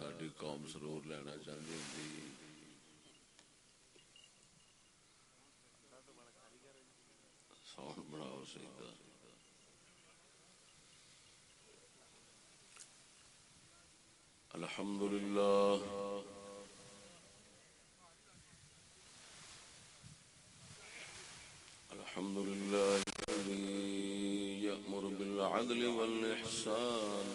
ਸਾਡੀ ਕੌਮ ਸਰੂਰ ਲੈਣਾ ਚਾਹੁੰਦੀ ਹੁੰਦੀ। ਸੌਖ ਬਣਾਓ ਸਿੱਧਾ الحمد لله الحمد لله الذي يأمر بالعدل والإحسان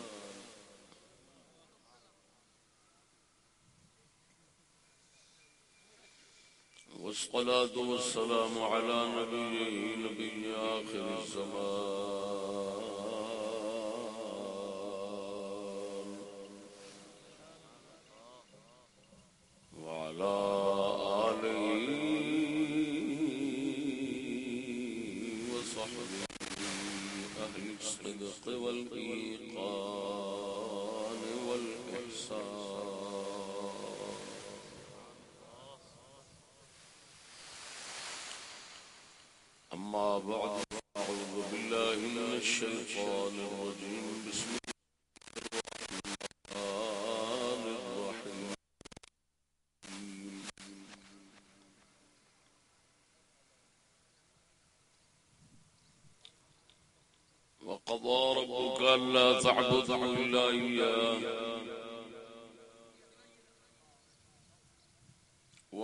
والصلاة والسلام على نبي نبي آخر الزمان. وعلى آله وصحبه أهل الصدق والإيقان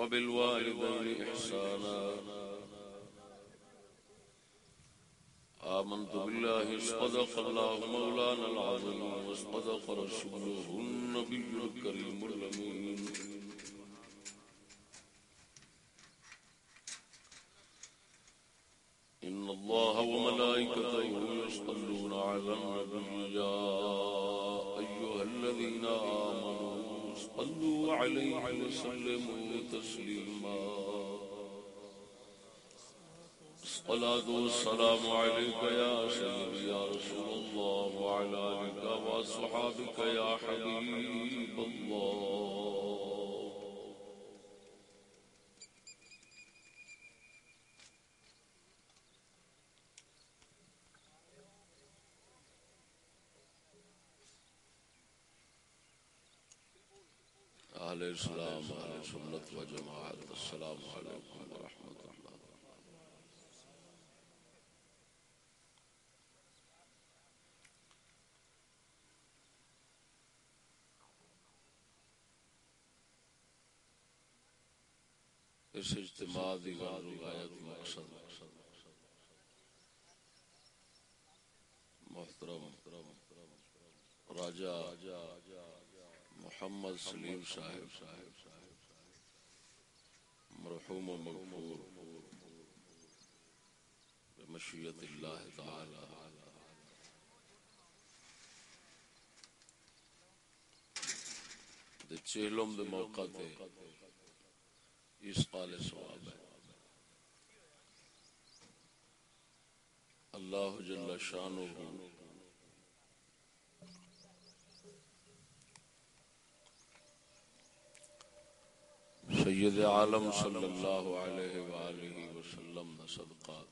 وبالوالدين إحسانا آمنت بالله صدق الله مولانا العظيم وصدق رسوله النبي الكريم الأمين إن الله وملائكته يصلون على النبي يا أيها الذين آمنوا صلوا عليه وسلموا تسليما الصلاة والسلام عليك يا سيدي يا رسول الله وعلى آلك وأصحابك يا حبيب الله. أهل الإسلام أهل سنة وجماعة السلام عليكم ورحمة الله اس اجتماع دی غایت مقصد، محترم، راجہ محمد سلیم صاحب. مرحوم و مغفور. بمشیت اللہ تعالی. دے چہلم دے موقع تے اس قال سواب ہے. اللہ جل شانہ سید عالم صلی اللہ علیہ وآلہ وسلم دا صدقہ۔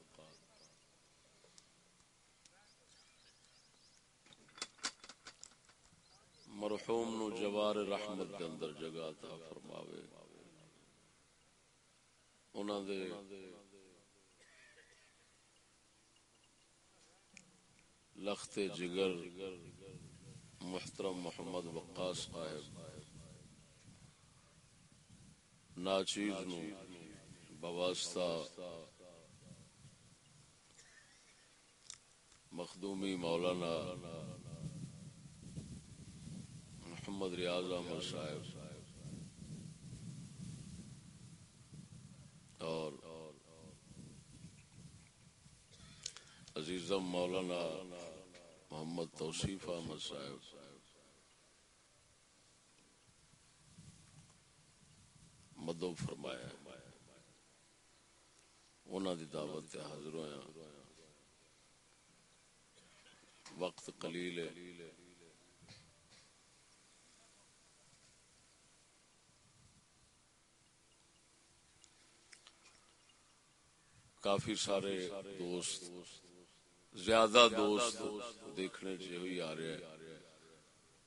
مرحوم نو جوار رحمت دے اندر جگہ عطا فرماوے۔ انہاں دے لخت جگر محترم محمد وقاص صاحب۔ ناچیز نو، بواسطہ مخدومی مولانا محمد ریاض احمد صاحب اور عزیزم مولانا محمد توصیف احمد صاحب مدو فرمایا انہوں دی دعوت تے حاضر ہویا ہاں۔ وقت قلیل ہے۔ کافی سارے دوست، زیادہ دوست دیکھنے چ ہوئی آ رہے ہیں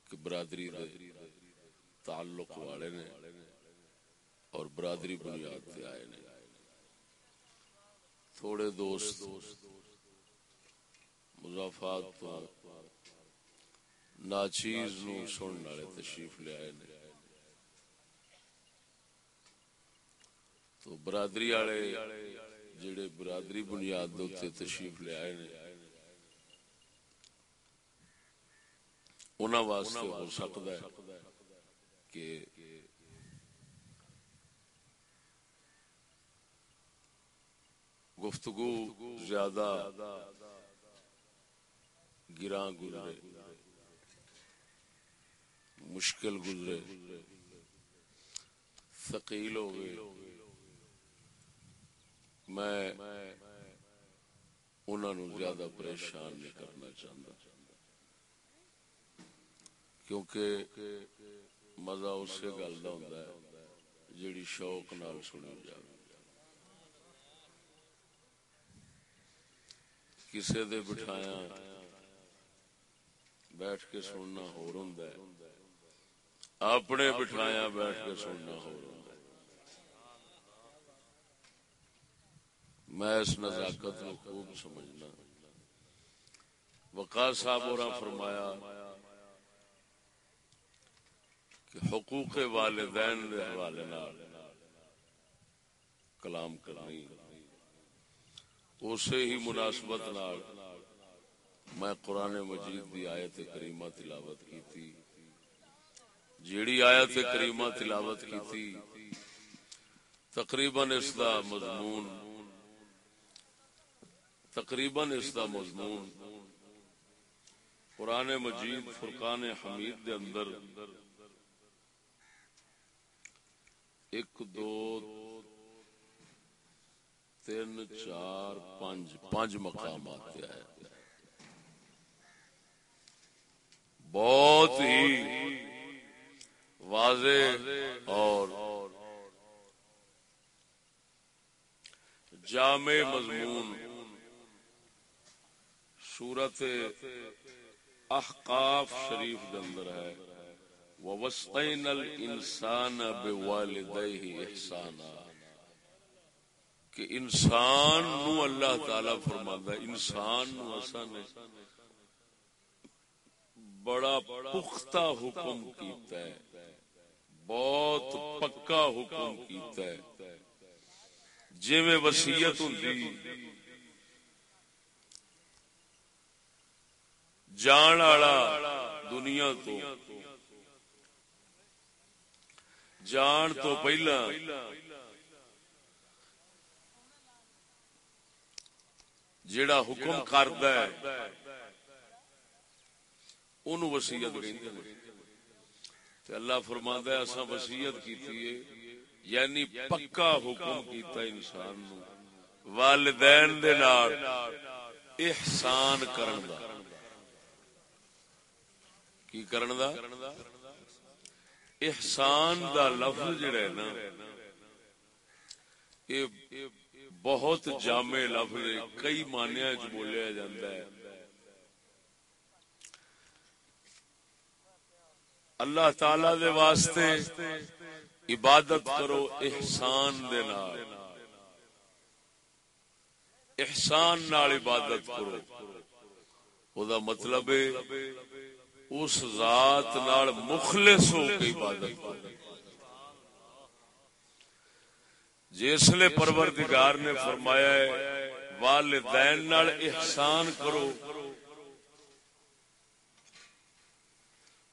کہ برادری دے تعلق والے نے۔ اور برادری بنیاد پہ آئے نے۔ تھوڑے دوست، مضافات تو ناچیز نو سننے والے تشریف لے آئے نے۔ تو برادری والے جڑے برادری بنیاد دے تشریف لے آئے نے، انہاں واسطے ہو سکتا ہے کہ گفتگو زیادہ گراں گزرے، مشکل گزرے، ثقیل ہو گئے۔ میں انہوں نے زیادہ پریشان نہیں کرنا چاہتا، کیونکہ مزہ اسی گل کا ہوں جیڑی شوق نال سنی جائے کسی دے بٹھایا۔ بیٹھ کے سننا ہو رہا ہے۔ اپنے بٹھایا بیٹھ کے سننا ہو رہا میں اس نزاکت کو خوب سمجھنا۔ وقاص صاحب اور فرمایا کہ حقوق والدین دے حوالے نال کلام کرنی۔ اسی ہی مناسبت نال میں قرآن مجید دی آیت کریمہ تلاوت کی تھی جیڑی آیت کریمہ تلاوت کی تھی تقریباً اس دا مضمون، تقریباً اس دا مضمون قرآن مجید فرقان حمید دے اندر ایک، دو تین، چار پانچ پانچ مقامات آیا بہت ہی واضح اور جامع مضمون سورت احقاف شریف کے اندر ہے۔ وَوَسْقَيْنَ الْإِنسَانَ بِوَالِدَيْهِ احسانا کہ انسان نو اللہ تعالی فرماندا انسان نو اساں نے بڑا پختہ حکم کیتا ہے، بہت پکا حکم کیتا ہے۔ جویں وصیت ہوندی، جان والا دنیا تو، جان تو پہلا جیڑا حکم کرد ان وسیعت اللہ فرماندہ اصا وسیعت کی یعنی پکا حکم کیتا انسان نو والدین دے نال احسان کرن دا کی کرن دا احسان دا لفظ جڑا ہے نا یہ بہت جامع لفظ کئی مانیا چ بولیا جاتا ہے۔ اللہ تعالی دے واسطے عبادت کرو احسان دے نال۔ احسان نال عبادت کرو۔ او دا مطلب ہے، اس ذات نال مخلص ہو کے عبادت کرو۔ جسلے پروردگار نے فرمایا ہے، والدین نال احسان کرو۔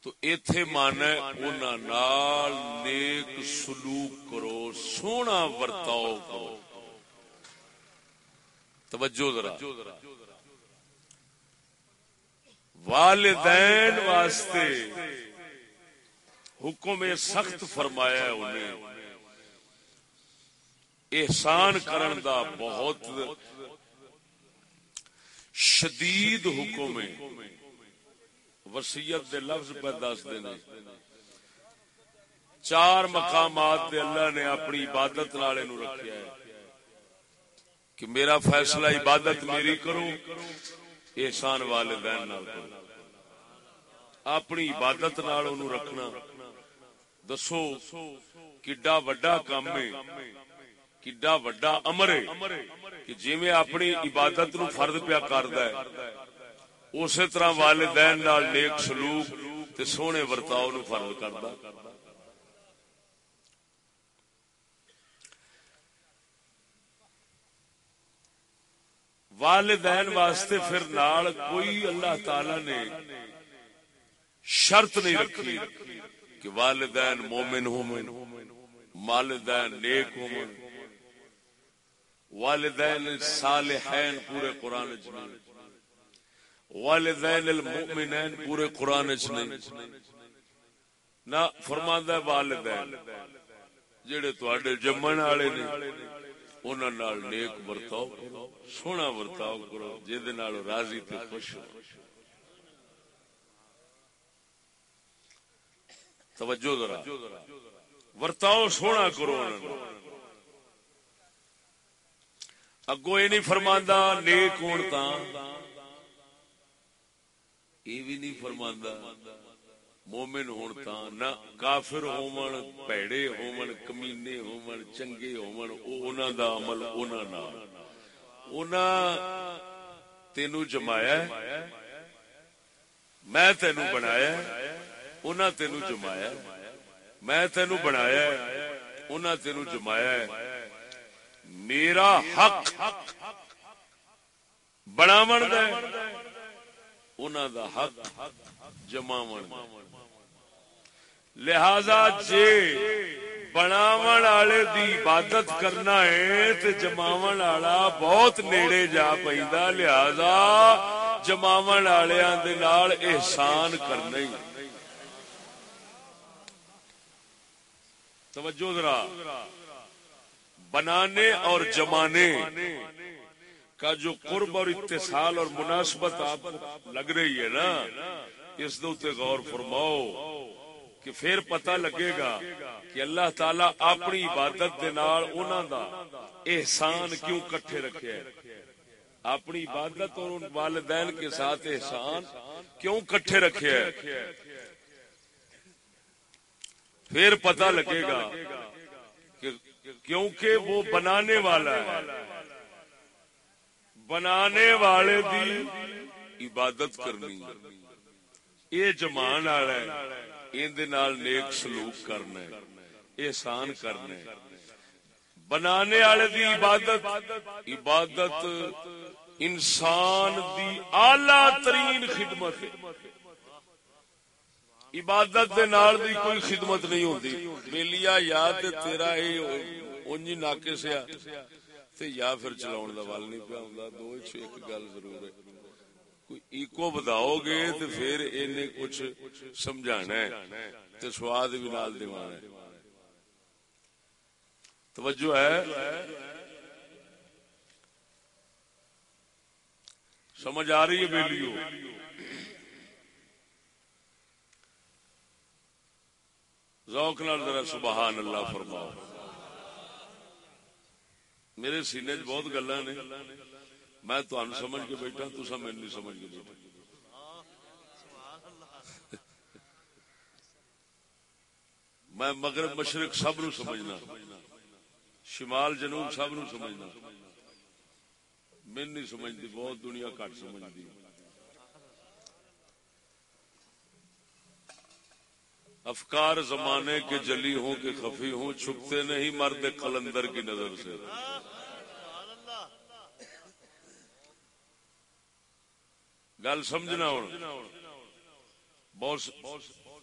تو ایتھے مانا انہاں نال نیک سلوک کرو، سونا ورتاؤ کرو۔ توجہ ذرا۔ والدین واسطے حکم سخت فرمایا ہے انہیں۔ احسان کرن دا بہت شدید حکم ہے۔ وسیعت دے لفظ پہ دس دینے۔ چار مقامات دے اللہ نے اپنی عبادت نالے نو رکھیا ہے۔ کہ میرا فیصلہ عبادت میری کرو، احسان والدین نال کرو۔ اپنی عبادت نال اونوں رکھنا۔ دسو، کڈا وڈا کام ہے۔ کڈا وڈا امر ہے کہ جویں اپنی عبادت نو فرض پیا کردا ہے اسی طرح والدین نال نیک سلوک تے سونے ورتاؤ نو فرض کردا والدین واسطے پھر نال کوئی اللہ تعالی نے شرط نہیں رکھی کہ والدین مومن ہومن والدین نیک ہومن والدین صالحین پورے قرآن چ نہیں والدین المؤمنین پورے قرآن چ نہیں نہ فرماندا ہے والدین، جڑے تواڈے جمن والے نے، انہاں نال نیک برتاؤ کرو، سونا برتاؤ کرو جے دے نال راضی تے خوش ہو۔ توجہ ذرا۔ ورتاؤ سونا کرو انہاں اگو یہ نہیں فرماندا، نیک ہون تا یہ بھی نہیں فرماندا، مومن ہون تا نہ کافر ہومن پیڑے ہومن کمینے ہومن چنگے ہومن او انہاں دا عمل انہاں نال۔ انہاں تینو جمایا ہے، میں تینو بنایا ہے، انہاں تینو جمایا میں تینو بنایا ہے، انہاں تینو جمایا ہے۔ میرا حق بناون دا دا حق جماون لہذا جے بناون والے دی عبادت کرنا ہے تے جماون والا بہت نیڑے جا پیندا لہذا جماون والےاں دے نال احسان کرنا ہی۔ توجہ ذرا۔ بنانے اور جمانے کا جو قرب اور اتصال اور مناسبت آپ لگ رہی ہے نا، اس دے غور فرماؤ کہ پھر پتہ لگے گا کہ اللہ تعالی اپنی عبادت دے نال انہاں دا احسان کیوں کٹھے رکھے ہے؟ اپنی عبادت اور ان والدین کے ساتھ احسان کیوں کٹھے رکھے ہے؟ پھر پتا لگے گا کہ کیونکہ وہ بنانے والا ہے۔ بنانے والے دی عبادت کرنی یہ جمان والا ہے۔ نیک سلوک کرنا احسان کرنا بنانے والے دی عبادت عبادت انسان دی اعلی ترین خدمت عبادت دے نال دی کوئی خدمت نہیں ہوندی۔ بیلیا یا تے تیرا اے اونجی ناکے سیا تے یا پھر چلاون دا ول نہیں پیا ہوندا۔ دو وچ ایک گل ضرور ہے۔ کوئی ایکو بتاؤ گے تے پھر اینے کچھ سمجھانا ہے۔ تے سواد بھی نال دیوانا ہے۔ توجہ ہے۔ سمجھ آ رہی ہے بیلیو؟ ذوق نال ذرا سبحان اللہ فرماؤ۔ میرے سینے چ بہت گلا نے۔ میں تہن سمجھ کے بیٹھا تو میرے نہیں سمجھ کے بیٹھا۔ میں مغرب، مشرق سب نو سمجھنا۔ شمال، جنوب سب نو سمجھنا۔ من نہیں سمجھتی بہت دنیا کٹ سمجھتی افکار زمانے کے جلی ہوں کہ خفی ہوں، چھپتے نہیں مرد قلندر کی نظر سے۔ گل سمجھنا ہوں۔ بہت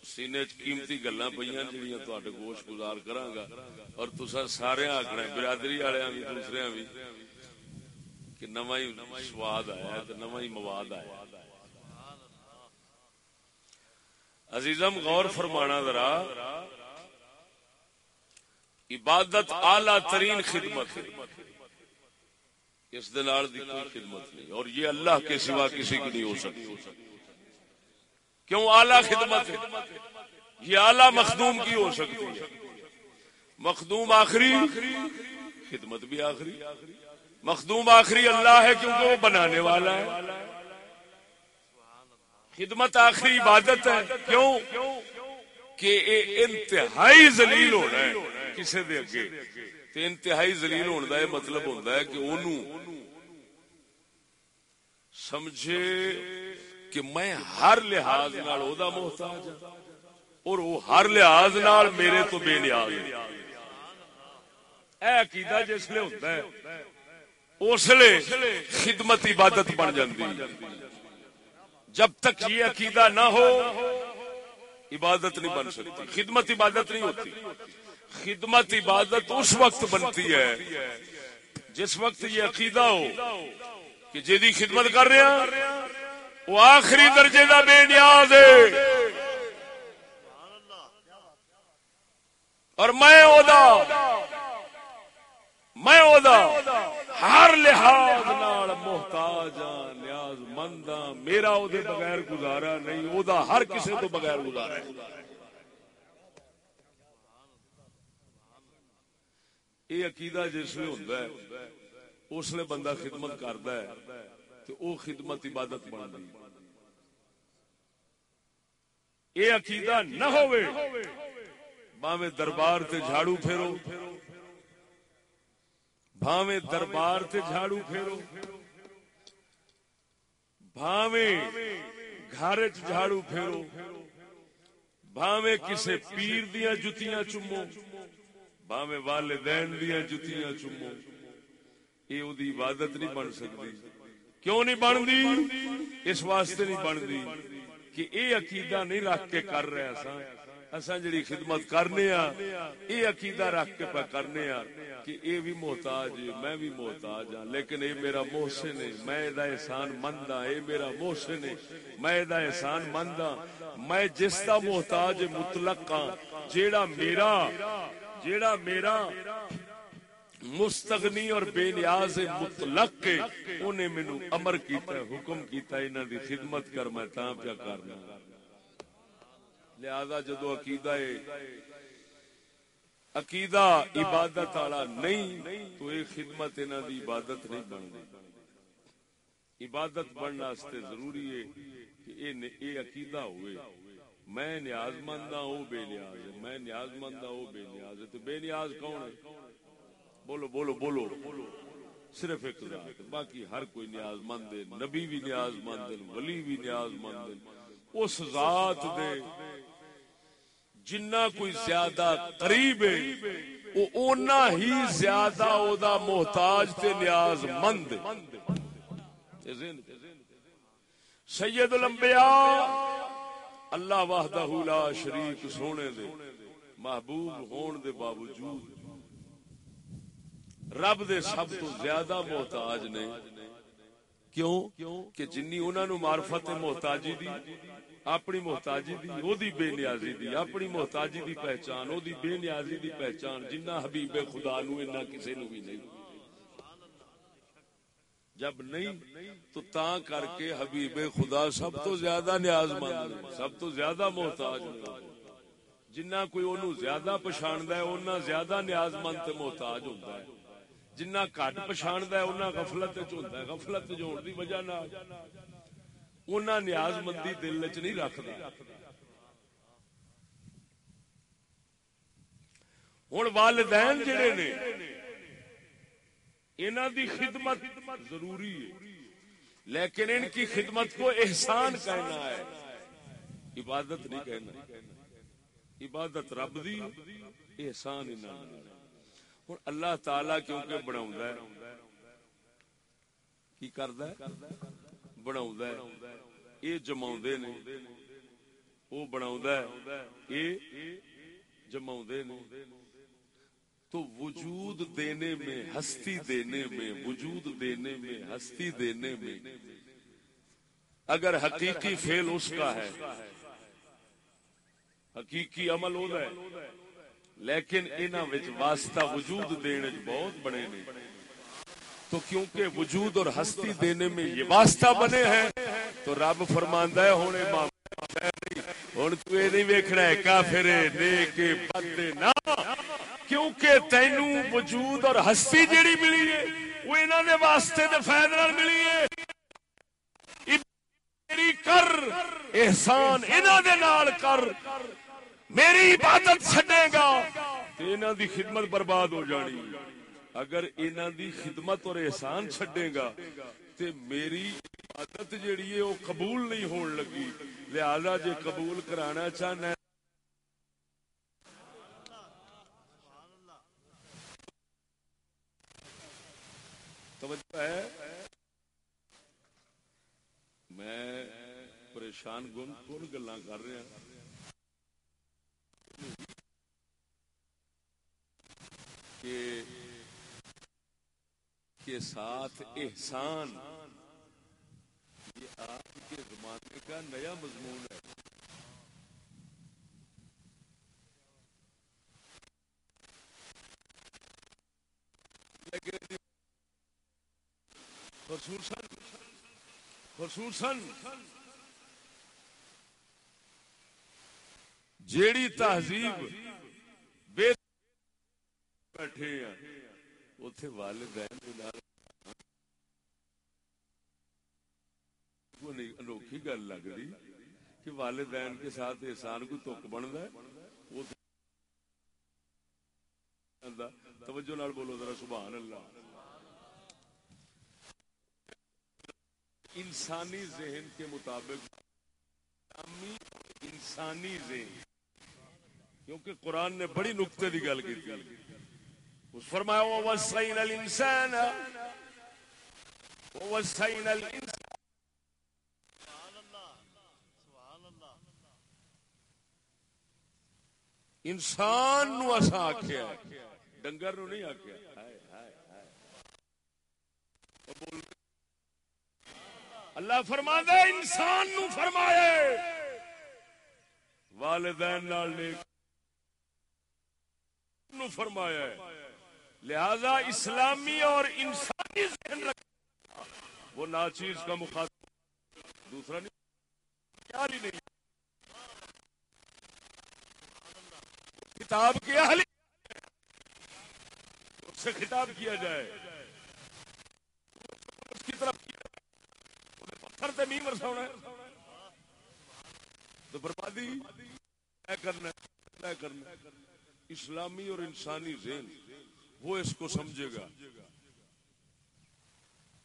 سینے قیمتی گلا پہ جہاں تے گوشت گزار کرا گا۔ اور تصا سارے آخنا برادری والے بھی دوسرے بھی کہ نواں ہی سواد آیا نواں ہی مواد آیا عزیزم، غور فرمانا ذرا۔ عبادت اعلی ترین خدمت اس دلال دی کوئی خدمت نہیں، اور یہ اللہ کے سوا کسی کی نہیں ہو سکتی۔ کیوں اعلی خدمت ہے؟ یہ اعلی مخدوم کی ہو سکتی ہے۔ مخدوم آخری، خدمت بھی آخری۔ مخدوم آخری اللہ ہے کیونکہ وہ بنانے والا ہے۔ خدمت آخری عبادت ہے۔ کیوں؟ کہ اے انتہائی زلیل ہونا ہے کسی دے اگے۔ تے انتہائی زلیل ہونے کا یہ مطلب ہوتا ہے کہ انہوں سمجھے کہ میں ہر لحاظ نال او دا محتاج ہوں اور وہ ہر لحاظ نال میرے تو بے نیاز ہے۔ اے عقیدہ جس لیے ہوتا ہے، اس لیے خدمت عبادت بن جاندی۔ جب تک یہ عقیدہ نہ ہو، عبادت نہیں بن سکتی، خدمت عبادت نہیں ہوتی۔ خدمت عبادت اس وقت بنتی ہے جس وقت یہ عقیدہ ہو کہ جی خدمت کر رہے ہیں، وہ آخری درجے کا بے نیاز ہے۔ اور میں میں ہر لحاظ محتاج ہاں۔ نیاز مند ہاں میرا او دے بغیر گزارا نہیں او دا ہر کسے تو بغیر گزارا ہے۔ یہ عقیدہ جس لیے ہوتا ہے، اس لیے بندہ خدمت کرتا ہے تو او خدمت عبادت بن گئی یہ عقیدہ نہ ہوئے باویں دربار تے جھاڑو پھیرو۔ بھاویں دربار تے جھاڑو پھیرو۔ بھاویں گھر جھاڑو پھیرو۔ بھاویں کسے پیر دیا جتیاں چومو بھاویں والدین دیا جتیاں چومو یہ ادی عبادت نہیں بن سکتی۔ کیوں نہیں بنتی؟ اس واسطے نہیں بنتی کہ یہ عقیدہ نہیں رکھ کے کر رہے سا اصا جی خدمت کرنے ہاں یہ عقیدہ رکھ کے پہ کرنے ہاں کہ اے بھی محتاج ہے میں بھی محتاج ہاں لیکن اے میرا محسن ہے، میں دا احسان مند ہاں اے میرا محسن ہے، میں دا احسان مند ہاں میں جس دا محتاج مطلق ہاں جیڑا میرا جیڑا میرا مستغنی اور بے نیاز مطلق کے انہیں مینو امر کیتا ہے، حکم کیتا ہے، انہاں دی خدمت کر میں تاں پیا کرنا۔ لہذا جدو عقیدہ عقیدہ عبادت والا نہیں، تو یہ خدمت انہوں دی عبادت نہیں بن گئی عبادت بننا ضروری ہے کہ یہ عقیدہ ہوئے۔ میں نیاز مند ہوں وہ بے نیاز ہے۔ میں نیاز مند ہوں وہ بے نیاز ہے۔ تو بے نیاز کون ہے؟ بولو بولو بولو۔ صرف ایک ذات، باقی ہر کوئی نیاز مند ہے۔ نبی بھی نیاز مند ہے، ولی بھی نیاز مند ہے۔ اس ذات دے جنہ کوئی زیادہ قریب ہے، وہ اونا ہی زیادہ او دا محتاج تے نیاز مند سید الانبیاء اللہ وحدہ لا شریک سونے دے، محبوب ہون دے باوجود رب دے سب تو زیادہ محتاج نے۔ کیوں؟ کہ جنی انہوں نے معرفت محتاجی دی۔ اپنی محتاجی دی، او دی بے نیازی دی، اپنی محتاجی دی پہچان، او دی بے نیازی دی پہچان، جنہ حبیب خدا نو انہا کسے نو بھی نہیں۔ جب نہیں، تو تا کر کے حبیب خدا سب تو زیادہ نیاز مند سب تو زیادہ محتاج جنہ کوئی انہوں زیادہ پچھاندہ ہے انہا زیادہ نیاز مند تے محتاج ہوتا ہے۔ جنہ کٹ پچھاندہ ہے انہا غفلت چونتا ہے، غفلت جوڑ دی وجہ نہ انہاں نیاز مندی دل چ نہیں رکھتا۔ ہوں والدین جڑے نے انہوں دی خدمت ضروری ہے۔ لیکن ان کی خدمت کو احسان کہنا ہے۔ عبادت نہیں کہنا۔ عبادت رب دی، احسان ہوں اللہ تعالی کیونکہ بنا کی کرد بنا یہ جما نے وہ بنا یہ جما تو وجود دینے میں ہستی دینے میں وجود دینے میں ہستی دینے میں اگر حقیقی فیل اس کا ہے حقیقی عمل ہو ہے لیکن انہوں واسطہ وجود دینے بہت بڑے نے تو کیونکہ وجود اور ہستی دینے میں یہ واسطہ بنے ہیں تو رب فرماندہ ہے ہونے ہوں تو یہ نہیں ویکھنا ہے کافر نیک بد نہ کیونکہ تینوں وجود اور ہستی جیڑی ملی ہے وہ انہوں نے واسطے دے فائد نال ملی ہے۔ میری کر احسان انہاں دے نال کر۔ میری عبادت چھڈے گا تے انہاں دی خدمت برباد ہو جانی۔ اگر انہاں دی خدمت اور احسان چھڈے گا تے میری عبادت جیڑی ہے وہ قبول نہیں ہون لگی۔ لہذا جے قبول کرانا چاہنا توجہ ہے۔ میں پریشان گن کون گلا کر رہا کہ کے ساتھ احسان۔ یہ آپ کے زمانے کا نیا مضمون ہے۔ خصوصاً خصوصاً جیڑی تہذیب بیٹھے ہیں۔ اتے والدین انوکھی گل لگ رہی کہ والدین کے ساتھ احسان کو تک بنتا ہے۔ توجہ نال بولو ذرا، سبحان اللہ۔ انسانی ذہن کے مطابق انسانی ذہن۔ کیونکہ قرآن نے بڑی نقطے کی گل کی اس فرمایا وَوَسَّيْنَ الْإِنسَانَ وَوَسَّيْنَ الْإِنسَانَ. انسان نو اسا آکھیا ڈنگر نو نہیں آکھیا۔ اللہ فرما دے انسان نو فرمائے والدین نال نیک نو فرمایا ہے۔ لہذا اسلامی اور انسانی ذہن وہ ناچیز کا مخاطب دوسرا نہیں ہی نہیں کتاب کی اہلی اس سے خطاب کیا جائے۔ اس کی طرف پتھر تے نہیں برساؤنا ہے۔ تو بربادی اے کرنا اے کرنا اسلامی اور انسانی ذہن وہ اس کو سمجھے گا۔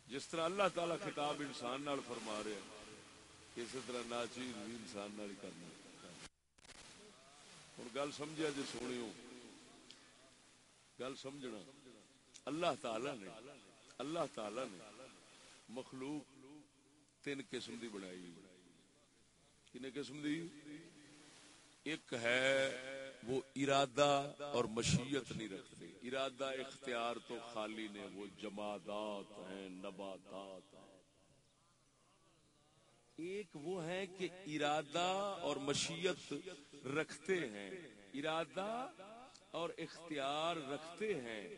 جس طرح اللہ تعالی خطاب انسان نال فرما رہے ہیں، اسی طرح ناچیز بھی انسان نال کرنا۔ ہوں گل سمجھا جی سونی ہو۔ گل سمجھنا۔ اللہ تعالی نے، اللہ تعالی نے مخلوق تین قسم دی بنائی کن قسم دی؟ ایک ہے وہ ارادہ اور مشیت نہیں رکھتے ارادہ اختیار تو خالی نے وہ جمادات ہیں، نباتات ہیں۔ ایک وہ ہے کہ ارادہ اور مشیت رکھتے ہیں، ارادہ اور اختیار رکھتے ہیں۔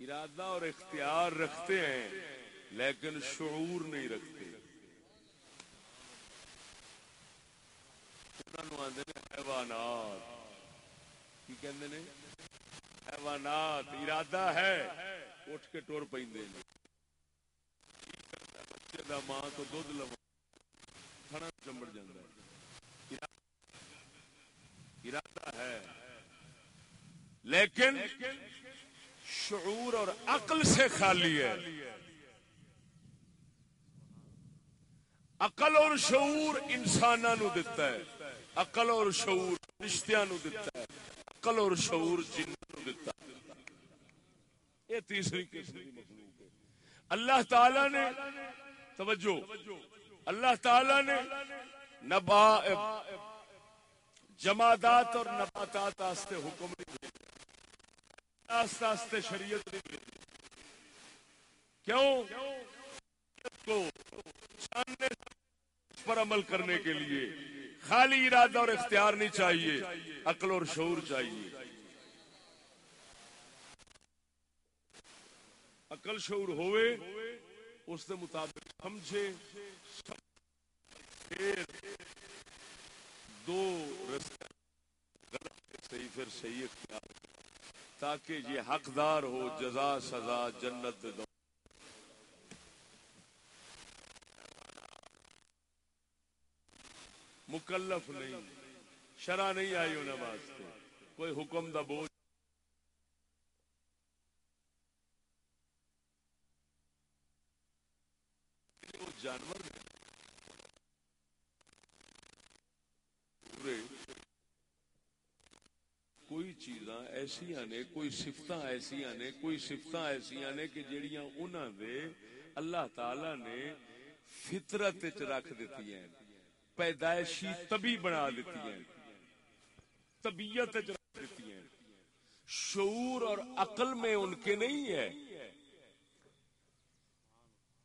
ارادہ اور اختیار رکھتے ہیں، لیکن شعور نہیں رکھتے۔ حیوانات۔ کی کہندے نے؟ حیوانات ارادہ ہے۔ اٹھ کے ٹور پیندے نے۔ بچے دا ماں تو دودھ لوا تھڑا چمڑ جاندا ہے۔ ارادہ ہے۔ لیکن شعور اور عقل سے خالی ہے۔ عقل اور شعور انسانوں نو دیتا ہے۔ عقل اور شعور رشتہ نو دیتا ہے۔ عقل اور شعور جن نو دیتا یہ تیسری قسم کی مخلوق ہے۔ اللہ تعالی نے توجہ۔ اللہ تعالی نے نبا جمادات اور نباتات آستے حکم نہیں بھیجا آستے آستے شریعت نہیں بھیجی کیوں؟ کو سامنے پر عمل کرنے کے لیے خالی ارادہ اور اختیار نہیں چاہیے، عقل اور شعور چاہیے۔ عقل شعور ہوئے، اس کے مطابق سمجھے۔ پھر دو رستے غلط صحیح پھر صحیح اختیار تاکہ یہ حقدار ہو، جزا، سزا، جنت دو۔ مکلف نہیں، شرع نہیں آئی انہیں واسطے۔ کوئی حکم دا بوجھ وہ جانور نے پورے کوئی چیزاں ایسیاں نے، کوئی سفتاں ایسیاں نے، کوئی سفتاں ایسیاں نے کہ جیڑیاں انہاں دے اللہ تعالی نے فطرت وچ رکھ دتی ہیں، پیدائشی طبی بنا دیتی ہیں، طبیعت وچ رکھ دیتی ہیں۔ شعور اور عقل میں ان کے نہیں ہے،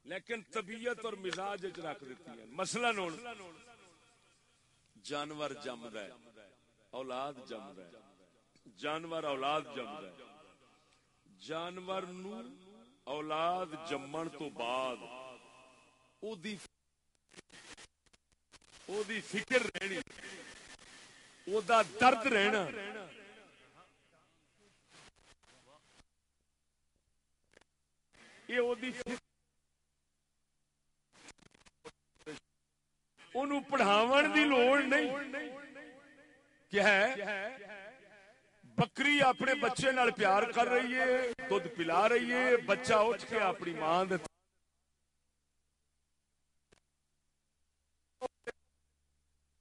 لیکن طبیعت اور مزاج وچ رکھ دیتی ہیں۔ مثلا ہن، جانور جمدا ہے، اولاد جمدا ہے۔ جانور اولاد جمدا ہے۔ جانور نو اولاد جمن تو بعد او دی او دی فکر رہنی، او دا درد رہنا۔ یہ او دی فکر انہوں پڑھاون دی لوڑ نہیں۔ کیا ہے؟ بکری اپنے بچے نال پیار کر رہی ہے دودھ پلا رہی ہے بچہ اٹھ کے اپنی ماں دے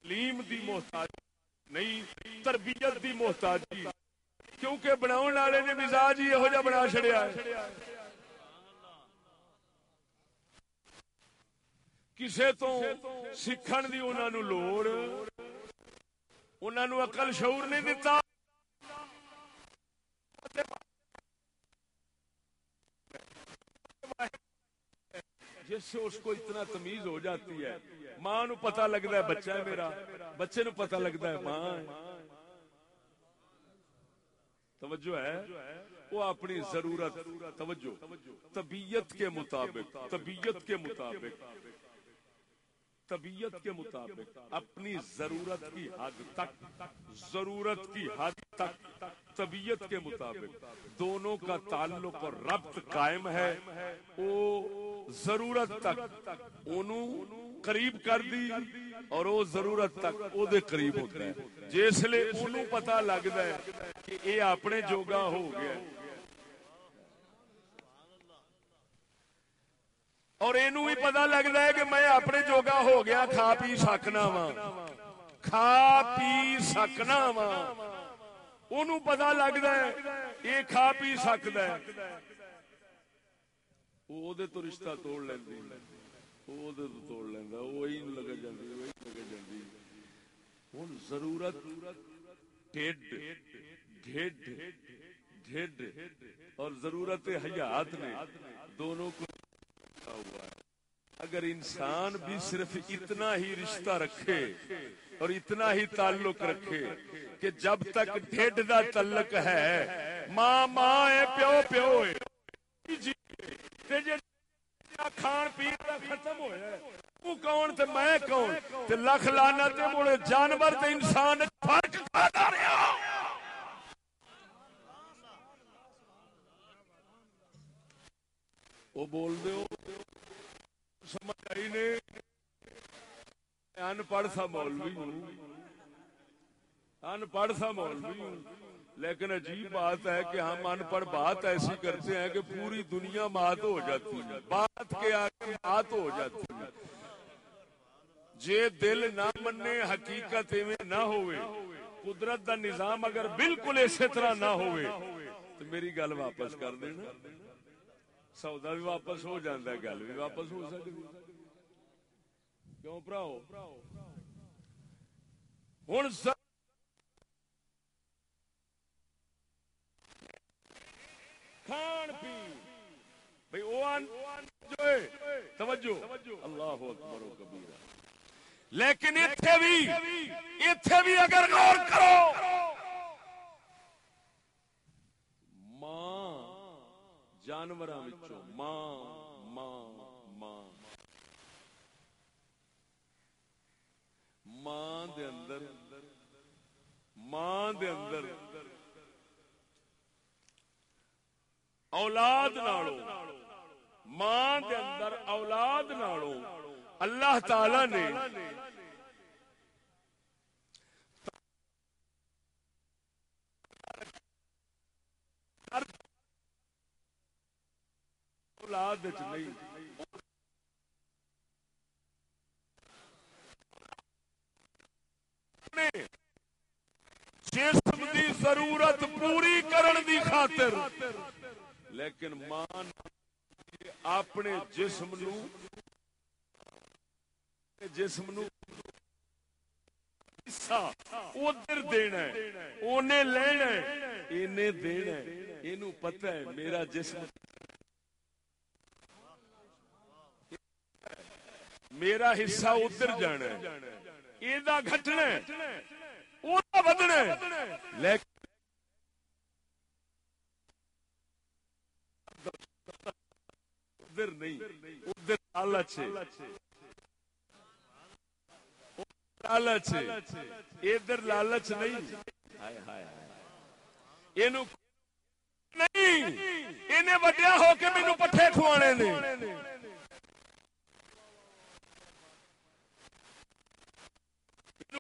تعلیم دی محتاج نہیں تربیت دی محتاجی کیونکہ بناؤ والے نے مزاج ہی یہو جہ بنا چڑیا کسے تو سیکھن دی انہوں نے لوڑ انہوں نے اقل شعور نہیں دیتا سے اس کو اتنا تمیز ہو جاتی ہے۔ ماں نو پتا لگتا ہے بچہ ہے میرا۔ بچے نو پتا لگتا ہے ماں توجہ ہے؟ وہ اپنی ضرورت، توجہ۔ طبیعت کے مطابق، طبیعت کے مطابق۔ طبیعت کے مطابق۔ اپنی ضرورت کی حد تک، ضرورت کی حد تک۔ طبیعت کے مطابق۔ دونوں کا تعلق اور ربط قائم ہے۔ وہ ضرورت تک۔ انہوں قریب کر دی اور وہ ضرورت تک او دے قریب ہوتا ہے جس لیے انہوں پتا لگتا ہے کہ اے اپنے جوگا ہو گیا۔ اور اینو بھی پتا لگتا ہے کہ میں اپنے جوگا ہو گیا، کھا پی سکنا وا۔ کھا پی سکنا وا۔ ان پتا لگتا ہے، یہ کھا پی سکتا ہے۔ وہ تو رشتہ توڑ لینی وہ توڑ لینا وہی لگ جاتی وہی لگ جاتی ہوں ضرورت ڈیڈ ڈیڈ ڈیڈ اور ضرورت حیات نے دونوں کو ہوا ہے۔ اگر انسان بھی صرف اتنا ہی رشتہ رکھے اور اتنا ہی تعلق رکھے کہ جب تک ڈیڈ دا تعلق ہے، ماں ماں ہے پیو پیو ہے کھان پی ختم ہوا تو کون تے میں کون؟ تے لکھ لانا تے مڑے جانور تے انسان فرق کھانا رہا۔ وہ بول دے سمجھ آئی نے ان پڑھ سا مولوی ہوں۔ ان پڑھ سا مولوی ہوں۔ لیکن عجیب بات ہے کہ ہم ان پڑھ بات ایسی کرتے ہیں کہ پوری دنیا مات ہو جاتی ہے۔ بات کے آگے مات ہو جاتی ہے۔ جے دل نہ مننے حقیقت میں نہ ہوئے۔ قدرت دا نظام اگر بالکل اسی طرح نہ ہوئے، تو میری گل واپس کر دینا۔ سودا بھی واپس ہو جاتا ہے، گل بھی واپس ہو سکتی کیوں پراؤ؟ ہوں کھان پی۔ بھائی جو توجہ۔ اللہ اکبر و کبیرہ۔ لیکن اتھے بھی اتھے بھی اگر غور کرو، ماں جانور ماں ماں ماں۔ ماں دے اندر، ماں دے اندر، اولاد نالوں، ماں دے اندر اولاد نالوں اللہ تعالی نے اولاد نہیں جسم دی ضرورت پوری کرن دی خاطر، لیکن مان اپنے جسم نو جسم نو ادھر دینا اونے لینا اینے دینا اینو پتہ ہے میرا جسم میرا حصہ ادھر جانا ہے۔ ادھر نہیں ادھر لالچ لالچ ادھر لالچ نہیں نہیں وڈیا ہو کے مینو پٹھے کھوانے نے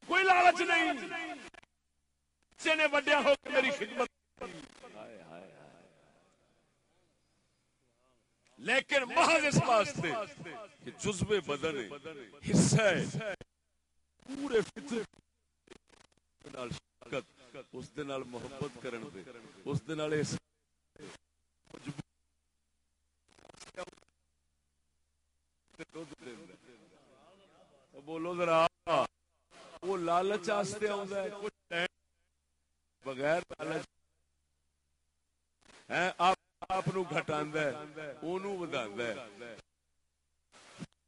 کوئی لالچ نہیں۔ بچے نے وڈیا ہو کے میری خدمت لیکن محض اس واسطے کہ جزب بدن حصہ ہے۔ پورے فطر اس دے نال محبت کرن دے۔ اس دے نال اس بولو ذرا۔ وہ لالچ آستے آندا ہے کچھ بغیر لالچ آپ آپ گٹاندا ہے اونوں وداندا ہے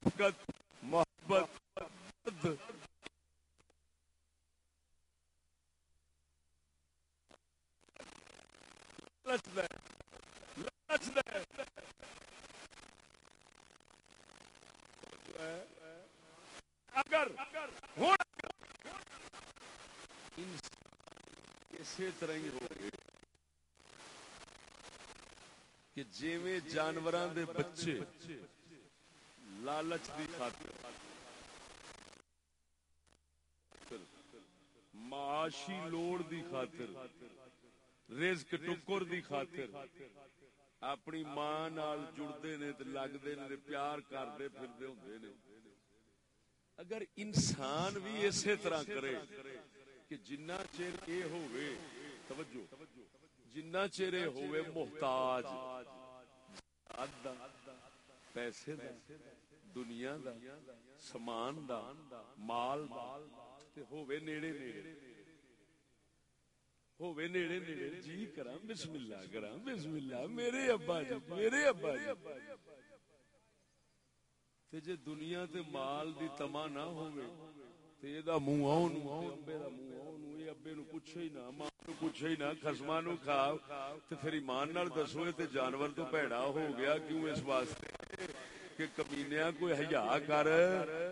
فقط محبت اگر اسی طرح ہی ہو گئے کہ جیویں جانوراں دے بچے لالچ دی خاطر معاشی لوڑ دی خاطر، رزق ٹکر دی خاطر، اپنی ماں نال جڑدے نے تے لگدے نے پیار کردے پھردے ہوندے نے۔ اگر انسان بھی اسی طرح کرے کہ جنہ چیر اے ہوئے، توجہ، جنہ چیر چیرے ہوئے محتاج پیسے دا، دنیا دا سمان دا، مال تے ہوئے نیڑے نیڑے، ہوئے نیڑے نیڑے جی کراں بسم اللہ کراں بسم اللہ میرے ابا جی میرے ابا جی۔ تے جے دنیا تے مال دی تما نہ ہوئے تے منہ ابے دا منہ اے ابے نو پوچھے ہی نہ ماں نو پوچھے ہی نہ نو تے پھر ایمان نال دسو تے جانور تو پیڑا ہو گیا، کیوں اس واسطے کہ کمینیا کوئی حیا کر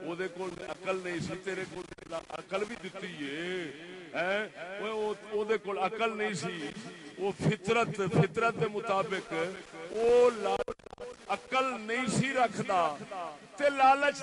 او دے کول عقل نہیں سی، تیرے کول عقل بھی دتی ہے او دے کول عقل نہیں سی وہ فطرت فطرت دے مطابق، او عقل نہیں سی رکھدا، تے لالچ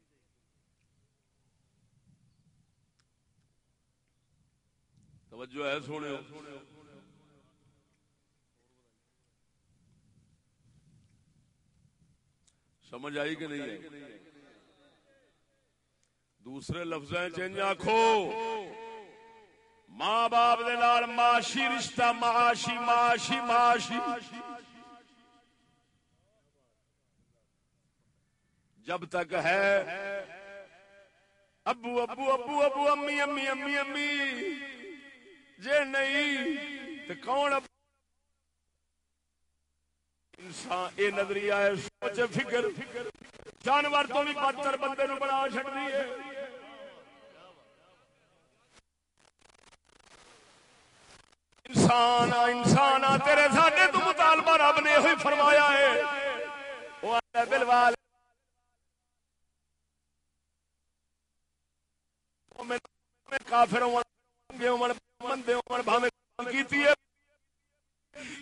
توجہ ہے سونے سمجھ آئی کہ نہیں آئی؟ دوسرے لفظ چینج آخو ماں باپ معاشی رشتہ، معاشی معاشی معاشی۔ جب تک ہے، ابو ابو ابو ابو، امی امی امی امی۔ جے نہیں تو کون انسان اے نظریہ ہے، سوچ فکر۔ جانور تو بھی بدتر بندے نو بڑا چڑھتی ہے۔ انسان انسان تیرے ساڈے تو مطالبہ رب نے ہوئی فرمایا ہے۔ بلوال۔ کافر ہوں، گے بندے بھاوے کیتی ہے۔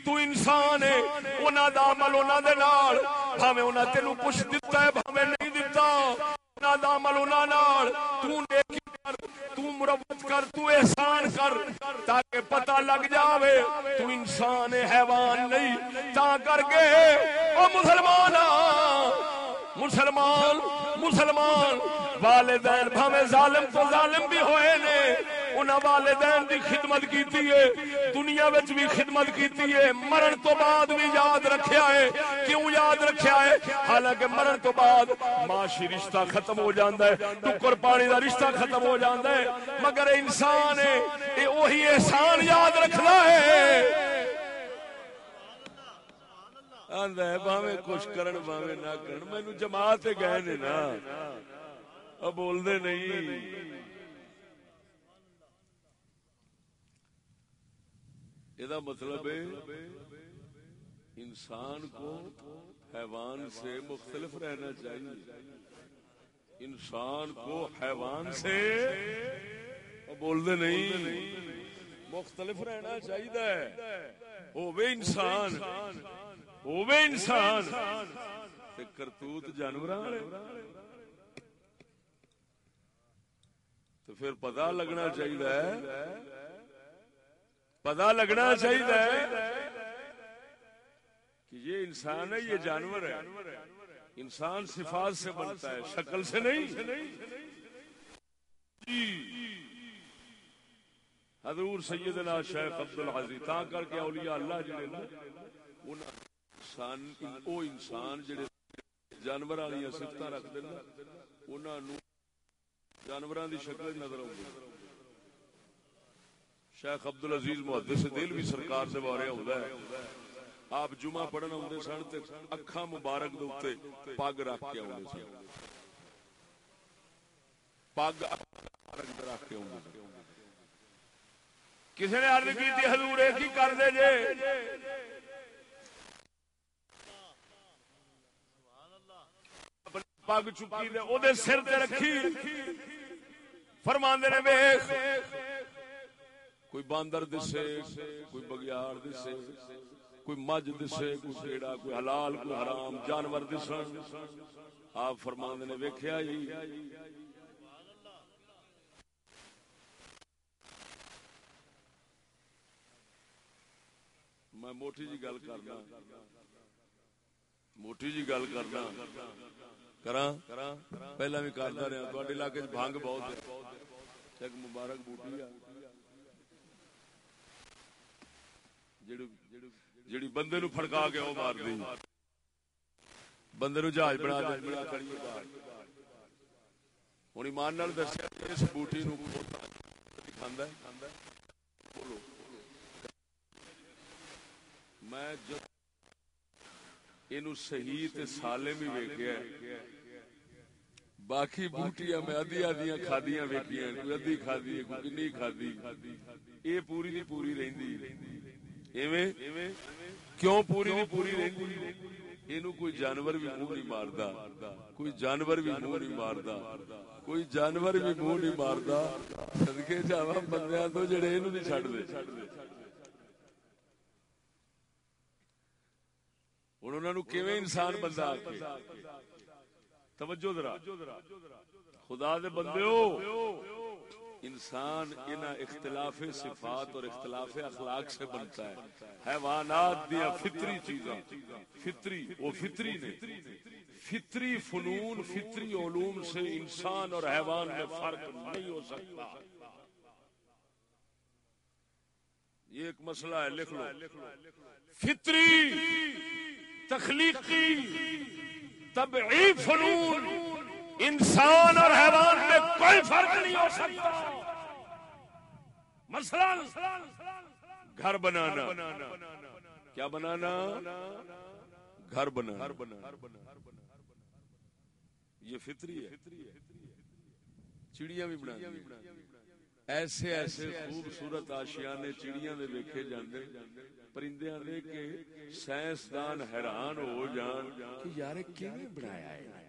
تو انسان ہے انہاں دا عمل انہاں دے نال۔ بھاوے انہاں تینو کچھ دتا ہے، بھاوے نہیں دتا۔ انہاں دا عمل انہاں نال۔ تو نیکی کر، تو مروت کر، تو احسان کر۔ تاکہ پتہ لگ جاوے، تو انسان ہے حیوان نہیں۔ تا کر کے، او مسلمان مسلمان مسلمان۔ والدین بھاوے ظالم تو ظالم بھی ہوئے نے۔ انہاں والدین دی خدمت کیتی ہے، دنیا وچ بھی خدمت کیتی ہے۔ مرن تو بعد بھی یاد رکھیا ہے۔ کیوں یاد رکھیا ہے؟ حالانکہ مرن تو بعد معاشی رشتہ ختم ہو جاندا ہے۔ ٹکر پانی دا رشتہ ختم ہو جاندا ہے۔ مگر انسان ہے، اے وہی احسان یاد رکھنا ہے۔ آندا ہے باویں کچھ کرن باویں نہ کرن۔ مینوں جماعت گئے نے نا۔ اب بول دے نہیں۔ یہ مطلب ہے انسان کو حیوان سے مختلف رہنا چاہیے انسان کو حیوان سے بول دے نہیں مختلف رہنا چاہیے ہوے انسان ہوے انسان کرتوت جانور تو پھر پتا لگنا چاہیے پتا لگنا چاہیے کہ یہ انسان ہے، یہ جانور ہے۔ انسان صفات سے بنتا ہے، شکل سے نہیں۔ جی۔ حضور سیدنا شیخ عبد الحزی تا کر کے اولیاء اللہ جڑے نا انسان، او انسان جڑے جانور والی صفت رکھتے نا انہوں جانوراں دی شکل نظر آؤں شیخ عبد العزیز محدث دل بھی سرکار سے بارے ہوندا ہے۔ آپ جمعہ پڑھن ہوندے سن تے اکھاں مبارک دے اوتے پگ رکھ کے اوندے سن۔ پگ مبارک رکھ کے اوندے سن۔ کسی نے عرض کی تھی، حضور کی کر دے جے پگ چکی دے او دے سر تے رکھی۔ فرماندے نے ویکھ کوئی باندر دسے، کوئی بگیار دسے، کوئی مجھ دسے، کوئی کیڑا، کوئی حلال، کوئی حرام، جانور دسن۔ آپ فرمان نے ویکھیا ہی میں موٹی جی گل کرنا، موٹی جی گل کرنا۔ کراں؟ پہلا بھی کرتا رہا تھوڑے علاقے بھنگ بہت ہے۔ ایک مبارک بوٹی ہے جڑی بندے نو پھڑکا کے وہ مار دی بندے نو جہاز بنا دے بنا کھڑی ہوں ایمان نال دسیا اس بوٹی نو کھاندا ہے بولو میں جب اینو صحیح تے سالم ہی ویکھیا باقی بوٹیاں میں ادھی ادھیاں کھادیاں ویکھیاں کوئی ادھی کھادی کوئی کنی کھادی اے پوری دی پوری رہندی کیوں پوری نہیں پوری رہی کوئی جانور بھی منہ نہیں مارتا۔ کوئی جانور بھی منہ نہیں مارتا۔ کوئی جانور بھی منہ نہیں مارتا۔ سدکے جا بندے تو جڑے یہ نہیں چڈ دے ہوں انہوں انسان بندہ توجہ ذرا۔ خدا دے بندے انسان ان اختلاف صفات اور اختلاف اخلاق سے بنتا ہے۔ حیوانات دیا فطری چیزاں۔ فطری، وہ فطری نے۔ فطری فنون، فطری علوم سے انسان اور حیوان میں فرق نہیں ہو سکتا۔ یہ ایک مسئلہ ہے، لکھ لو۔ فطری، تخلیقی طبعی فنون۔ انسان اور حیوان میں کوئی فرق نہیں ہو سکتا۔ مسئلہ، گھر بنانا۔ کیا بنانا؟ گھر بنا یہ فطری ہے۔ چڑیا بھی بنا ایسے ایسے خوبصورت آشیانے چڑیاں دے ویکھے جاندے پرندیاں دے کہ سائنسدان حیران ہو جان کہ یار کیویں بنایا ہے؟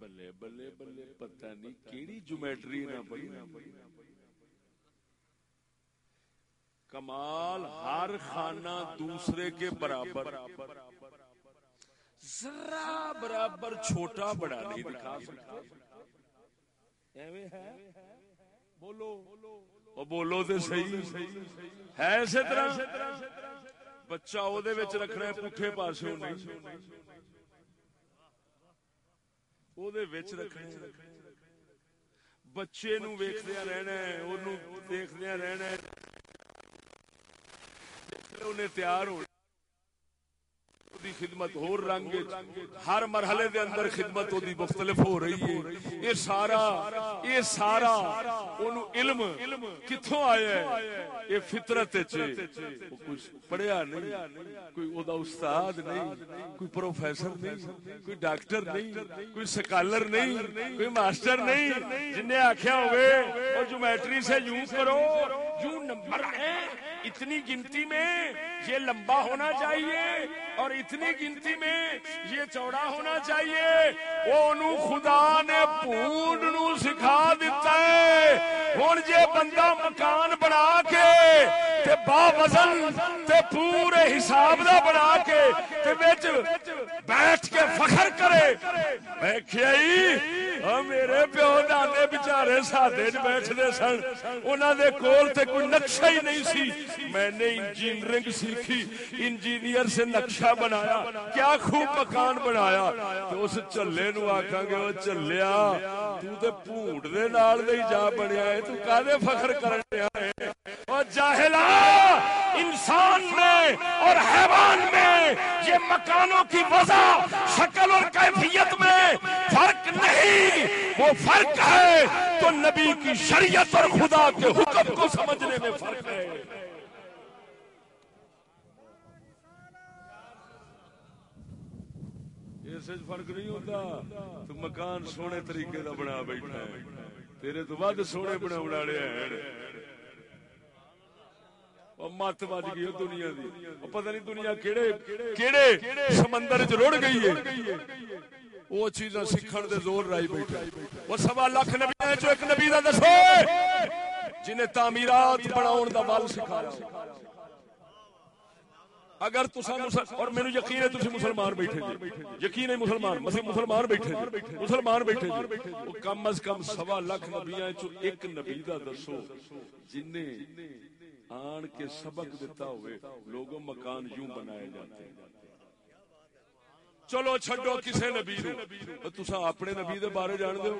بلے بلے بلے پتہ نہیں کیڑی جومیٹری نہ پڑی کمال ہر خانہ دوسرے کے برابر ذرا برابر چھوٹا بڑا نہیں دکھا سکتا ایویں ہے بولو او بولو تے صحیح ہے اسی طرح بچہ او دے وچ رکھنا ہے پٹھے پاسوں نہیں وہ رکھنا بچے نو ویکدیا رہنا ہے دیکھدیا رہنا ہے انہیں تیار ہو دی خدمت ہو رنگ ہر مرحلے دے اندر خدمت دی مختلف ہو رہی ہے۔ یہ سارا یہ سارا، اونوں علم کتھوں آیا ہے؟ یہ فطرت وچ۔ کچھ پڑھیا نہیں، کوئی او دا استاد نہیں، کوئی پروفیسر نہیں، کوئی ڈاکٹر نہیں، کوئی سکالر نہیں، کوئی ماسٹر نہیں۔ جن نے آکھیا ہوئے او جیومیٹری سے یوں کرو، یوں نمبر ہے۔ اتنی گنتی میں یہ لمبا ہونا چاہیے۔ اور اتنی گنتی میں یہ چوڑا ہونا چاہیے۔ وہ خدا نے پونڈ نو سکھا دیتا ہے۔ ہوں جی بندہ مکان بنا کے تے با وزن تے پورے حساب دا بنا کے تے بیچ بیٹھ کے فخر کرے۔ میں کھیائی جی، میرے پیو دادے بچارے سادے وچ بیٹھتے سن۔ انہوں دے کول تے کوئی نقشہ ہی نہیں سی۔ میں نے انجینئرنگ سیکھی، انجینئر سے نقشہ بنایا، کیا خوب مکان بنایا۔ تو اس چلے نو آکھاں گے وہ چلیا، تو تے پونڈ دے نال دے جا بنیا ہے۔ تو کادے فخر کرنے آئے اور جاہلا، انسان میں اور حیوان میں، یہ مکانوں کی وضع شکل اور کیفیت میں فرق نہیں۔ وہ فرق ہے تو نبی کی شریعت اور خدا کے حکم کو سمجھنے میں فرق ہے۔ فرق نہیں ہوتا۔ تو مکان سونے طریقے کا بنا بیٹھا ہے۔ تیرے تو ود سونے بنا بنا ہیں۔ مت بج گئی دنیا دی پتہ نہیں دنیا کیڑے کیڑے سمندر چ رڑ گئی ہے وہ چیزاں سیکھن دے زور رائی بیٹھا وہ سوا لاکھ نبی چ ایک نبی دا دسو جنہیں تعمیرات بناون دا بل سکھایا اگر تسا اور میرے یقین ہے تسی مسلمان بیٹھے جی یقین ہے مسلمان مسلمان بیٹھے جی مسلمان بیٹھے جی کم از کم سوا لاکھ نبیاں چ ایک نبی دا دسو جن نے آن کے سبق دیتا ہوئے لوگوں مکان یوں بنائے جاتے ہیں۔ چلو چھڈو کسے نبی نو۔ تسا اپنے نبی دے بارے جان دے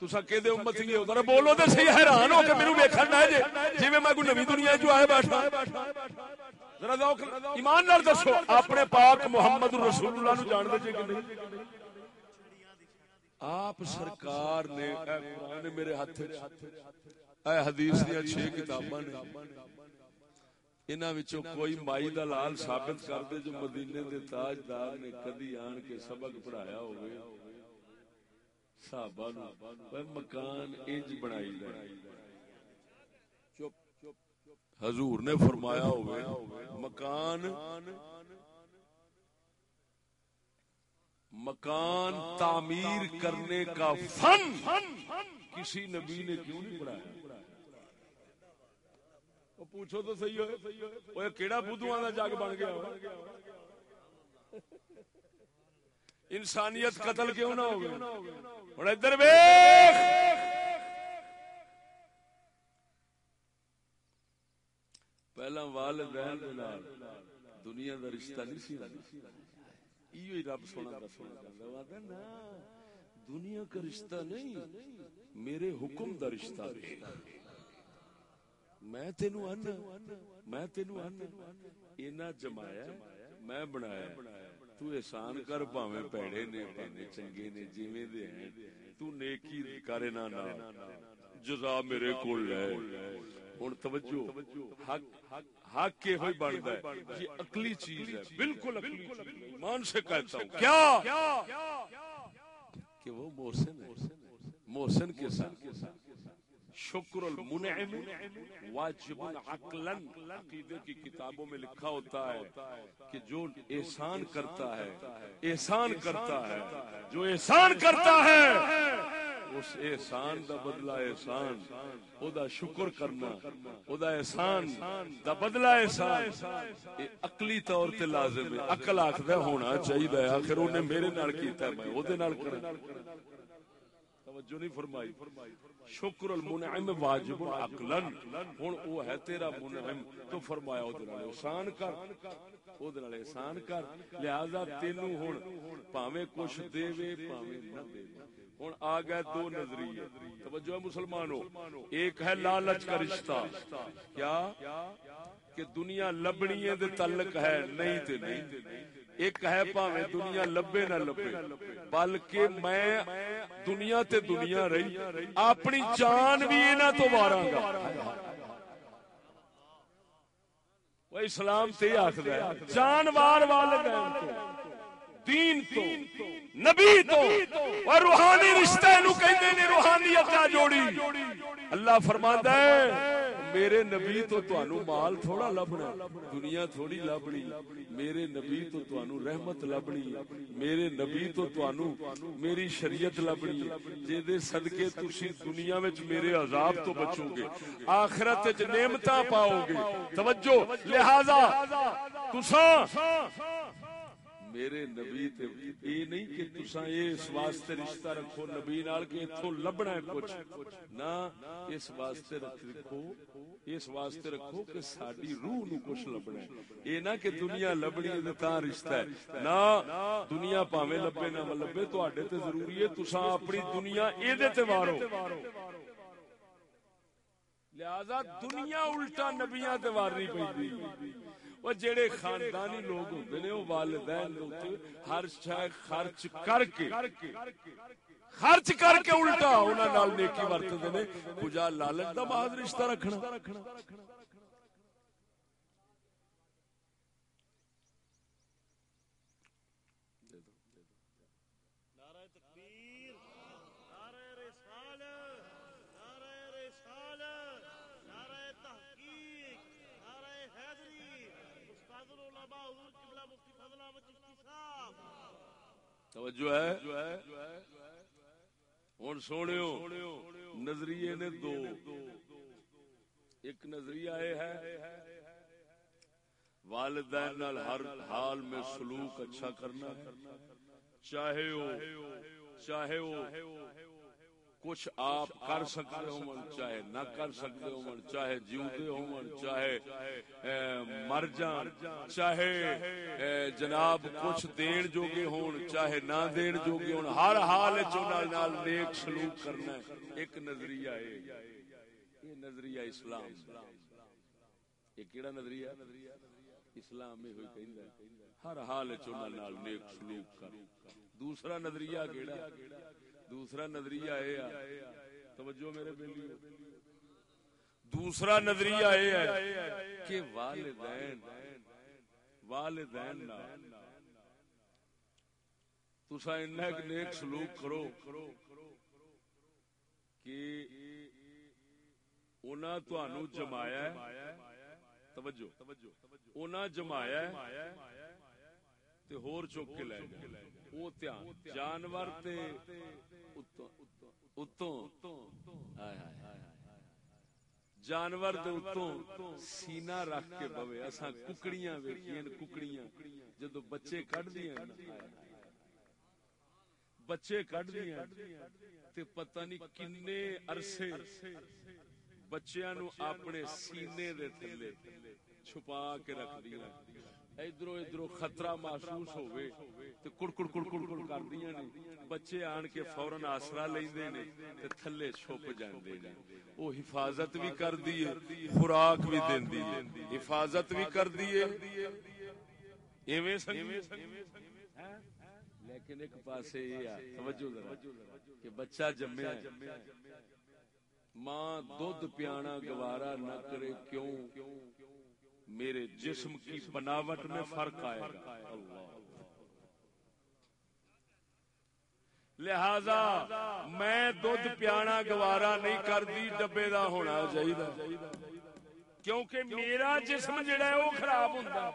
تسا کہ دے امت ہی ہوتا بولو تے صحیح حیران ہو کے میرے ویکھن نہ جے۔ جویں میں کوئی نبی دنیا جو آئے بیٹھا۔ ذرا ذوق ایمان نال دسو، اپنے پاک محمد رسول اللہ نو جان دے جے کہ نہیں؟ آپ سرکار نے میرے ہاتھ اے حدیث دیا چھ کتاباں نے۔ انہاں وچوں کوئی مائی دا لال ثابت کر دے جو مدینے دے تاجدار نے کدی آن کے سبق پڑھایا ہوئے۔ صحابہ نو اے مکان انج بنائی جائے چپ، حضور نے فرمایا ہوئے، مکان مکان تعمیر کرنے کا فن کسی نبی نے کیوں نہیں پڑھایا؟ پوچھو تو صحیح ہوئے کیڑا بدھو کا جگ بن گیا انسانیت قتل کیوں نہ ہو گئی ادھر پہلا والدین دنیا کا رشتہ نہیں سی رب سونا سونا دنیا کا رشتہ نہیں میرے حکم کا رشتہ میں تینو آنا میں تینو آنا اینا جمایا میں بنایا تو احسان کر پاویں پیڑے نے پاویں چنگے نے جویں دے ہیں۔ تو نیکی کرے نہ نہ جزا میرے کول ہے۔ ہن توجہ، حق حق کے ہوئی بنتا ہے۔ یہ عقلی چیز ہے۔ بالکل عقلی چیز ہے۔ ایمان سے کہتا ہوں۔ کیا؟ کہ وہ محسن ہے۔ محسن کے ساتھ شکر المنعم واجب عقلا عقیدے کی کتابوں میں لکھا ہوتا ہے کہ جو احسان کرتا ہے، احسان کرتا ہے، جو احسان کرتا ہے، اس احسان دا بدلہ احسان، او دا شکر کرنا، او دا احسان دا بدلہ احسان۔ اے عقلی طور تے لازم ہے، عقل آکھدا ہونا چاہیے آخر انہیں میرے نال کیتا ہے، میں او دے نال کرنا۔ توجہ نہیں فرمائی۔ شکر المنعم واجب عقلا ہن او ہے تیرا منعم۔ تو فرمایا او دے احسان کر۔ او دے نال احسان کر۔ لہذا تینو ہن پاویں کچھ دے پاویں نہ دے ہوں آ گئے دو نظریے۔ توجہ مسلمانوں ایک ہے لالچ کا رشتہ۔ کیا؟ کہ دنیا لبنی ہے تعلق ہے، نہیں تے نہیں۔ ایک ہے پاویں دنیا لبے نہ لبے، بلکہ میں دنیا تے دنیا رہی، اپنی جان بھی انہاں تو واراں گا۔ وہ اسلام تے آکھدا ہے جان وار والدین تو، دین تو، نبی تو اور روحانی رشتہ نو کہندے نے، روحانیت کا جوڑی۔ اللہ فرماندا ہے میرے نبی تو تانوں مال تھوڑا لبنا دنیا تھوڑی لبنی میرے نبی تو تانوں رحمت لبنی میرے نبی تو تانوں میری شریعت لبنی جے دے صدقے تسی دنیا وچ میرے عذاب تو بچو گے آخرت وچ نعمتاں پاؤ گے توجہ، لہذا تساں میرے نبی تے اے نہیں کہ تساں اس واسطے رشتہ رکھو، نبی نال کہ ایتھوں لبنا ہے کچھ۔ نہ، اس واسطے رکھو، اس واسطے رکھو کہ ساڈی روح نو کچھ لبنا ہے۔ اے نہ کہ دنیا لبنی تے تاں رشتہ ہے۔ نہ، دنیا پاویں لبے نہ لبے، تواڈے تے ضروری ہے تساں اپنی دنیا اے دے تے وارو۔ لہذا دنیا الٹا نبیاں تے وارنی پیندی وہ جڑے خاندانی لوگ ہوتے ہیں، وہ والدین ہر شے خرچ کر کے، خرچ کر کے الٹا انہاں نال نیکی ورتدے نے۔ پوجا لالچ دا محض رشتہ رکھنا۔ توجہ ہے؟ ہوں سونے نظریے نے دو۔ ایک نظریہ یہ ہے، والدین ہر حال میں سلوک اچھا کرنا۔ چاہے وہ چاہے وہ کچھ آپ کر سکتے ہو چاہے نہ کر سکتے ہو چاہے جیوتے ہو چاہے مر جان، چاہے جناب کچھ دین جوگے ہون چاہے نہ دین جوگے ہون ہر حال نال نیک سلوک کرنا ایک نظریہ ہے، یہ نظریہ اسلام یہ کیڑا نظریہ اسلام میں ہوئی کہیں ہر حال نال نیک سلوک کر۔ دوسرا نظریہ کیڑا دوسرا نظریہ ہے۔ توجہ میرے بیلی دوسرا نظریہ یہ ہے کہ والدین والدین تسا ایک نیک سلوک کرو کہ انہاں تانوں جمایا ہے۔ توجہ۔ انہاں جمایا ہے۔ تے ہور چوک کے لے جائے وہ دھیان جانور تے جانور سینا رکھ کے بوے اصا ککڑیاں ویکھیاں ککڑیاں جدو بچے کٹ دیا بچے کٹ دیا تے پتہ نہیں کنے عرصے بچیاں نو اپنے سینے دے تھلے چھپا کے رکھ دیا ادھرو ادھرو خطرہ محسوس ہوئے تے کڑ کڑ کڑ کڑ کڑ کر نے بچے آن کے فوراً آسرا لیندے نے تے تھلے چھپ جاندے نے او حفاظت بھی کر دیے خوراک بھی دین دیے حفاظت بھی کر دیے ایویں سنگ ہاں؟ لیکن ایک پاسے یہ توجہ ذرا، کہ بچہ جمیا ماں دودھ پیانا گوارا نہ کرے کیوں؟ میرے جسم کی بناوٹ میں فرق آئے گا۔ اللہ۔ لہذا میں دودھ پیانا گوارا نہیں کرتی، ڈبے دا ہونا چاہیے کیونکہ میرا جسم جڑا ہے، وہ خراب ہوتا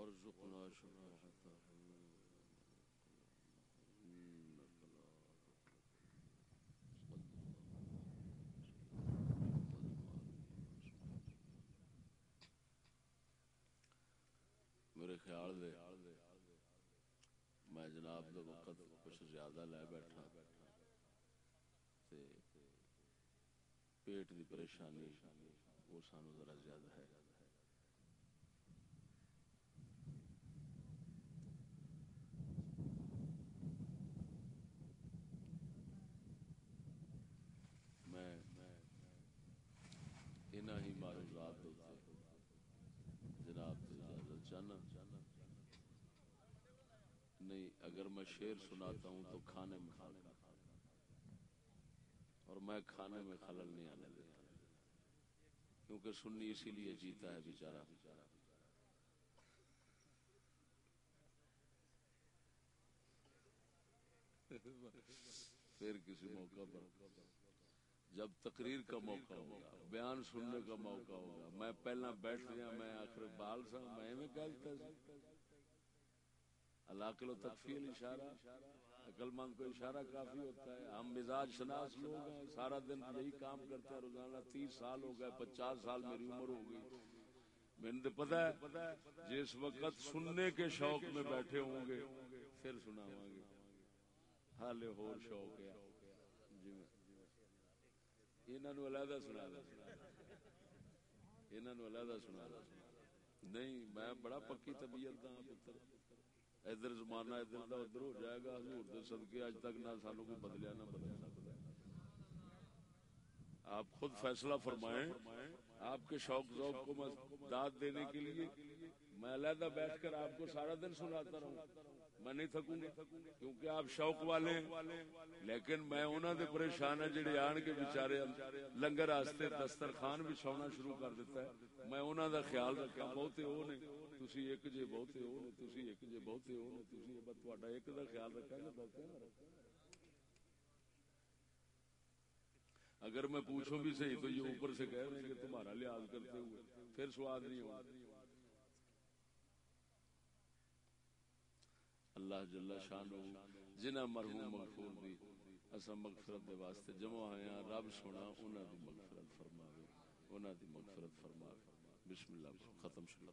وارزقنا شفاعته. إنك لا میرے خیال دے، میں جناب دے وقت کچھ زیادہ لے بیٹھا تے پیٹ دی پریشانی وہ سانو ذرا زیادہ ہے میں انہاں ہی معروضات ہوتے جناب کی اجازت چاہنا نہیں اگر میں شعر سناتا ہوں تو کھانے میں خلل اور میں کھانے میں خلل نہیں آنے دیتا۔ کیونکہ سنی اسی لیے جیتا ہے بیچارہ۔ پھر کسی موقع پر جب تقریر کا موقع ہوگا، بیان سننے کا موقع ہوگا، میں پہلا بیٹھ گیا، میں آخر بال سا، میں میں کہتا اللہ کے لو تکفیل اشارہ، عقل مند کو اشارہ کافی ہوتا ہے۔ ہم مزاج شناس لوگ ہیں، سارا دن یہی کام کرتے ہیں، روزانہ تیس سال ہو گئے، پچاس سال میری عمر ہو گئی۔ میں نے پتا ہے، جس وقت سننے کے شوق میں بیٹھے ہوں گے، پھر سناواں گے۔ حال ہو شوق ہے۔ جی میں انہوں علیحدہ سنا دا انہوں نے علیحدہ سنا دا نہیں، میں بڑا پکی طبیعت دا ہاں پتر۔ ادھر زمانہ ادھر دا ادھر ہو جائے گا، حضور دے صدقے اج تک نہ سانو کوئی بدلیا نہ بدل سکتا آپ خود فیصلہ فرمائیں، آپ کے شوق ذوق کو داد دینے کے لیے میں علیحدہ بیٹھ کر آپ کو سارا دن سناتا رہوں۔ میں نہیں تھکوں گا، کیونکہ آپ شوق والے ہیں۔ لیکن میں انہوں نے پریشان ہے جڑے آن کے بچارے لنگر آستے دسترخوان بھی شروع کر دیتا ہے۔ میں انہوں دا خیال رکھا بہتے وہ نہیں۔ نے تسی ایک جے بہتے وہ نے تسی ایک جے بہتے وہ نے تسی تہاڈا ایک دا خیال رکھا نا بہتے اگر میں پوچھوں بھی صحیح تو یہ اوپر سے کہہ رہے ہیں کہ تمہارا لحاظ کرتے ہوئے پھر سواد نہیں ہوگا اللہ جل شان جنہ مرحوم مغفور دی اسا مغفرت دے واسطے جمع آئے ہیں رب سونا انہاں دی مغفرت فرماوے انہاں دی مغفرت فرماوے بسم اللہ ختم شروع